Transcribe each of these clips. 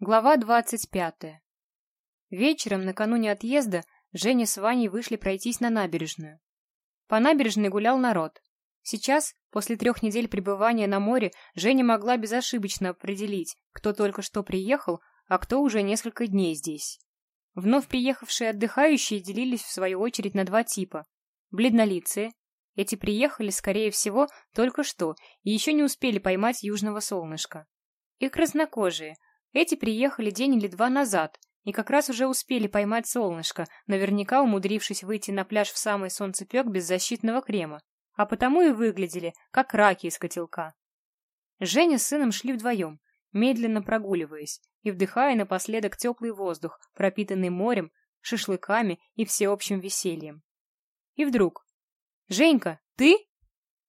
Глава двадцать пятая. Вечером, накануне отъезда, Женя с Ваней вышли пройтись на набережную. По набережной гулял народ. Сейчас, после трех недель пребывания на море, Женя могла безошибочно определить, кто только что приехал, а кто уже несколько дней здесь. Вновь приехавшие отдыхающие делились в свою очередь на два типа. Бледнолицые. Эти приехали, скорее всего, только что и еще не успели поймать южного солнышка. И краснокожие – эти приехали день или два назад и как раз уже успели поймать солнышко, наверняка умудрившись выйти на пляж в самый солнцепек без защитного крема, а потому и выглядели, как раки из котелка. Женя с сыном шли вдвоем, медленно прогуливаясь и вдыхая напоследок теплый воздух, пропитанный морем, шашлыками и всеобщим весельем. И вдруг... «Женька, ты?»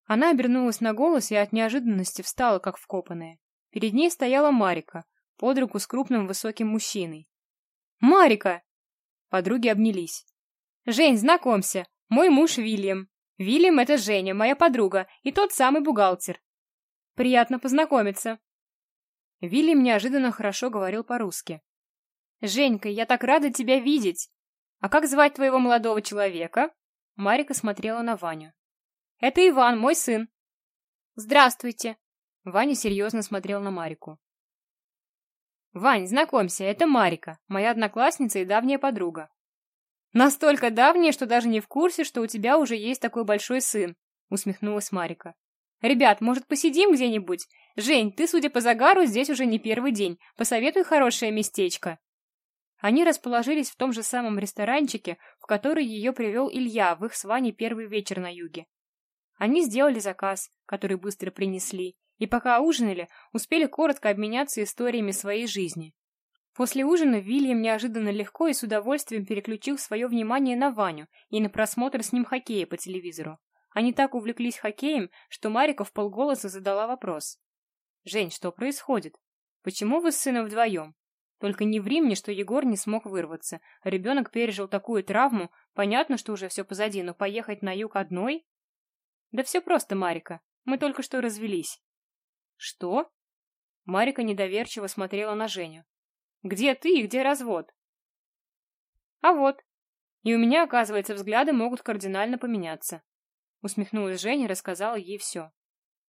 Она обернулась на голос и от неожиданности встала, как вкопанная. Перед ней стояла Марика, под руку с крупным высоким мужчиной. «Марика!» Подруги обнялись. «Жень, знакомься, мой муж Вильям. Вильям — это Женя, моя подруга, и тот самый бухгалтер. Приятно познакомиться». Вильям неожиданно хорошо говорил по-русски. «Женька, я так рада тебя видеть! А как звать твоего молодого человека?» Марика смотрела на Ваню. «Это Иван, мой сын». «Здравствуйте!» Ваня серьезно смотрел на Марику. «Вань, знакомься, это Марика, моя одноклассница и давняя подруга». «Настолько давняя, что даже не в курсе, что у тебя уже есть такой большой сын», — усмехнулась Марика. «Ребят, может, посидим где-нибудь? Жень, ты, судя по загару, здесь уже не первый день. Посоветуй хорошее местечко». Они расположились в том же самом ресторанчике, в который ее привел Илья в их с Ваней первый вечер на юге. Они сделали заказ, который быстро принесли, и пока ужинали, успели коротко обменяться историями своей жизни. После ужина Вильям неожиданно легко и с удовольствием переключил свое внимание на Ваню и на просмотр с ним хоккея по телевизору. Они так увлеклись хоккеем, что Марика в полголоса задала вопрос. «Жень, что происходит? Почему вы с сыном вдвоем? Только не ври мне, что Егор не смог вырваться. Ребенок пережил такую травму, понятно, что уже все позади, но поехать на юг одной? Да все просто, Марика. Мы только что развелись. «Что?» Марика недоверчиво смотрела на Женю. «Где ты и где развод?» «А вот. И у меня, оказывается, взгляды могут кардинально поменяться». Усмехнулась Женя и рассказала ей все.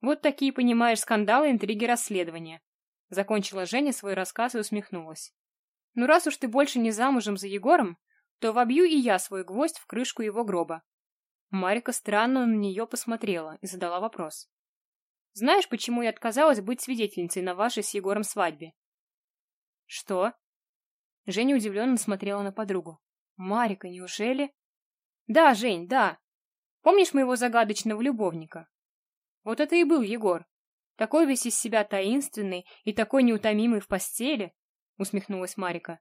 «Вот такие, понимаешь, скандалы, интриги, расследования». Закончила Женя свой рассказ и усмехнулась. «Ну раз уж ты больше не замужем за Егором, то вобью и я свой гвоздь в крышку его гроба». Марика странно на нее посмотрела и задала вопрос. Знаешь, почему я отказалась быть свидетельницей на вашей с Егором свадьбе? Что? Женя удивленно смотрела на подругу. Марика, неужели? Да, Жень, да. Помнишь моего загадочного любовника? Вот это и был Егор. Такой весь из себя таинственный и такой неутомимый в постели, усмехнулась Марика.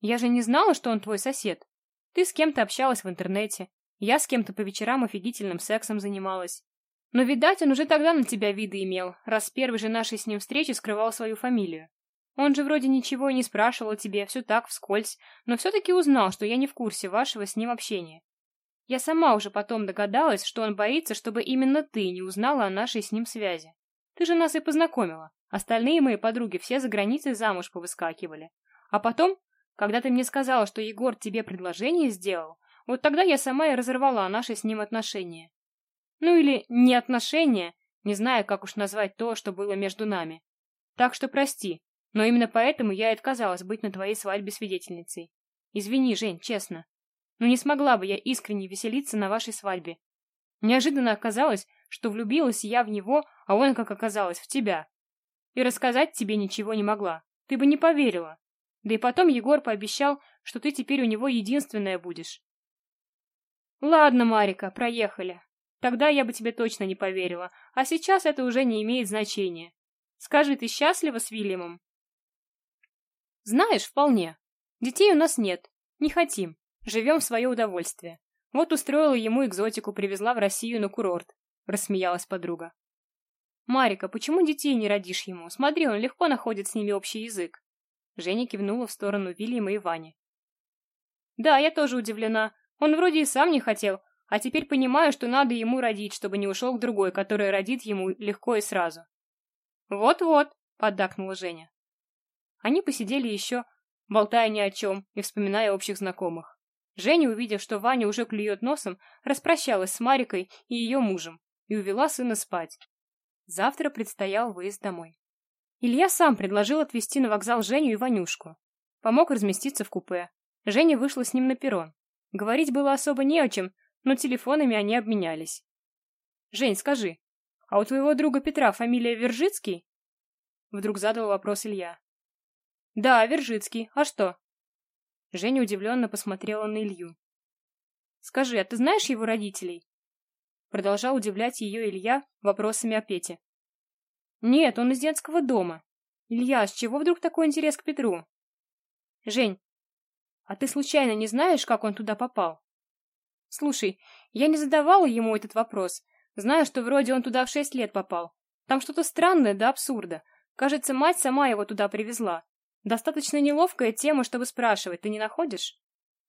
Я же не знала, что он твой сосед. Ты с кем-то общалась в интернете. Я с кем-то по вечерам офигительным сексом занималась. Но, видать, он уже тогда на тебя виды имел, раз с первой же нашей с ним встречи скрывал свою фамилию. Он же вроде ничего и не спрашивал тебе, все так, вскользь, но все-таки узнал, что я не в курсе вашего с ним общения. Я сама уже потом догадалась, что он боится, чтобы именно ты не узнала о нашей с ним связи. Ты же нас и познакомила. Остальные мои подруги все за границей замуж повыскакивали. А потом, когда ты мне сказала, что Егор тебе предложение сделал, вот тогда я сама и разорвала наши с ним отношения. Ну или не отношения, не знаю, как уж назвать то, что было между нами. Так что прости, но именно поэтому я и отказалась быть на твоей свадьбе свидетельницей. Извини, Жень, честно. Но не смогла бы я искренне веселиться на вашей свадьбе. Неожиданно оказалось, что влюбилась я в него, а он, как оказалось, в тебя. И рассказать тебе ничего не могла. Ты бы не поверила. Да и потом Егор пообещал, что ты теперь у него единственная будешь. Ладно, Марика, проехали. Тогда я бы тебе точно не поверила, а сейчас это уже не имеет значения. Скажи, ты счастлива с Вильямом? Знаешь, вполне. Детей у нас нет. Не хотим. Живем в свое удовольствие. Вот устроила ему экзотику, привезла в Россию на курорт. Рассмеялась подруга. Марика, почему детей не родишь ему? Смотри, он легко находит с ними общий язык. Женя кивнула в сторону Вильяма и Вани. Да, я тоже удивлена. Он вроде и сам не хотел, а теперь понимаю, что надо ему родить, чтобы не ушел к другой, которая родит ему легко и сразу. Вот-вот, поддакнула Женя. Они посидели еще, болтая ни о чем и вспоминая общих знакомых. Женя, увидев, что Ваня уже клюет носом, распрощалась с Марикой и ее мужем и увела сына спать. Завтра предстоял выезд домой. Илья сам предложил отвезти на вокзал Женю и Ванюшку. Помог разместиться в купе. Женя вышла с ним на перрон. Говорить было особо не о чем, но телефонами они обменялись. «Жень, скажи, а у твоего друга Петра фамилия Вержицкий?» Вдруг задал вопрос Илья. «Да, Вержицкий. А что?» Женя удивленно посмотрела на Илью. «Скажи, а ты знаешь его родителей?» Продолжал удивлять ее Илья вопросами о Пете. «Нет, он из детского дома. Илья, с чего вдруг такой интерес к Петру?» «Жень, а ты случайно не знаешь, как он туда попал? Слушай, я не задавала ему этот вопрос. Знаю, что вроде он туда в шесть лет попал. Там что-то странное до абсурда. Кажется, мать сама его туда привезла. Достаточно неловкая тема, чтобы спрашивать, ты не находишь?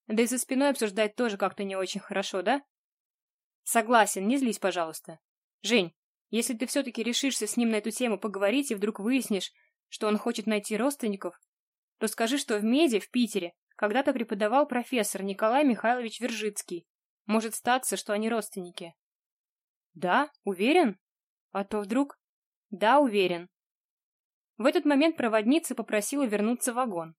Да и за спиной обсуждать тоже как-то не очень хорошо, да? Согласен, не злись, пожалуйста. Жень, если ты все-таки решишься с ним на эту тему поговорить и вдруг выяснишь, что он хочет найти родственников, то скажи, что в меди в Питере когда-то преподавал профессор Николай Михайлович Вержицкий. Может статься, что они родственники. Да, уверен? А то вдруг... Да, уверен. В этот момент проводница попросила вернуться в вагон.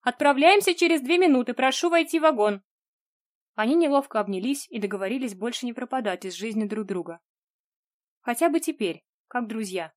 «Отправляемся через две минуты, прошу войти в вагон!» Они неловко обнялись и договорились больше не пропадать из жизни друг друга. Хотя бы теперь, как друзья.